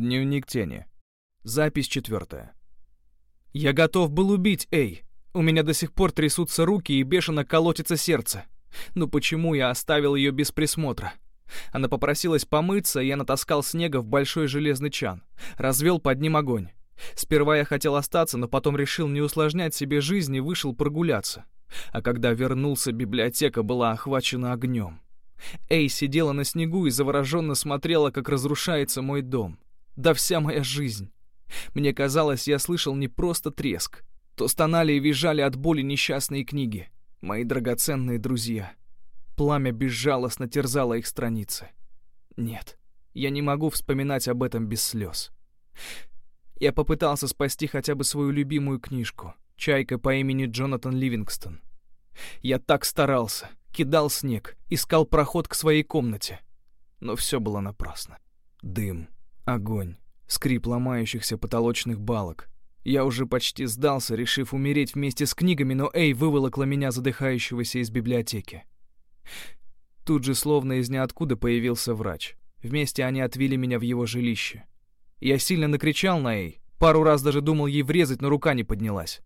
Дневник тени. Запись четвертая. Я готов был убить Эй. У меня до сих пор трясутся руки и бешено колотится сердце. Но почему я оставил ее без присмотра? Она попросилась помыться, и я натаскал снега в большой железный чан. Развел под ним огонь. Сперва я хотел остаться, но потом решил не усложнять себе жизнь и вышел прогуляться. А когда вернулся, библиотека была охвачена огнем. Эй сидела на снегу и завороженно смотрела, как разрушается мой дом. Да вся моя жизнь. Мне казалось, я слышал не просто треск. То стонали и визжали от боли несчастные книги. Мои драгоценные друзья. Пламя безжалостно терзало их страницы. Нет, я не могу вспоминать об этом без слез. Я попытался спасти хотя бы свою любимую книжку «Чайка по имени Джонатан Ливингстон». Я так старался, кидал снег, искал проход к своей комнате. Но все было напрасно. Дым, огонь, скрип ломающихся потолочных балок. Я уже почти сдался, решив умереть вместе с книгами, но Эй выволокла меня задыхающегося из библиотеки. Тут же словно из ниоткуда появился врач. Вместе они отвели меня в его жилище. Я сильно накричал на Эй, пару раз даже думал ей врезать, но рука не поднялась.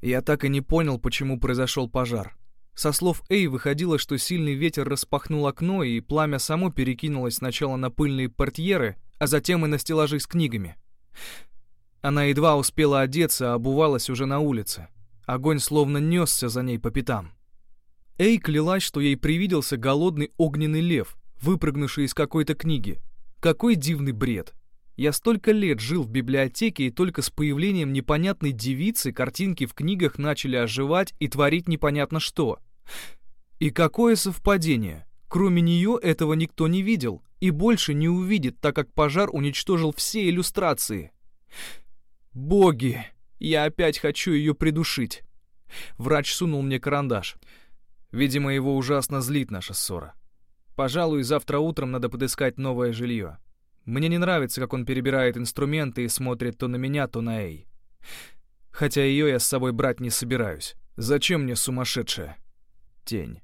Я так и не понял, почему произошел пожар. Со слов Эй выходило, что сильный ветер распахнул окно, и пламя само перекинулось сначала на пыльные портьеры, а затем и на стеллажи с книгами. Она едва успела одеться, а обувалась уже на улице. Огонь словно несся за ней по пятам. Эй клялась, что ей привиделся голодный огненный лев, выпрыгнувший из какой-то книги. Какой дивный бред. Я столько лет жил в библиотеке, и только с появлением непонятной девицы картинки в книгах начали оживать и творить непонятно что. И какое совпадение! Кроме нее этого никто не видел и больше не увидит, так как пожар уничтожил все иллюстрации. Боги! Я опять хочу ее придушить. Врач сунул мне карандаш. Видимо, его ужасно злит наша ссора. Пожалуй, завтра утром надо подыскать новое жилье. Мне не нравится, как он перебирает инструменты и смотрит то на меня, то на Эй. Хотя ее я с собой брать не собираюсь. Зачем мне сумасшедшая? Тень.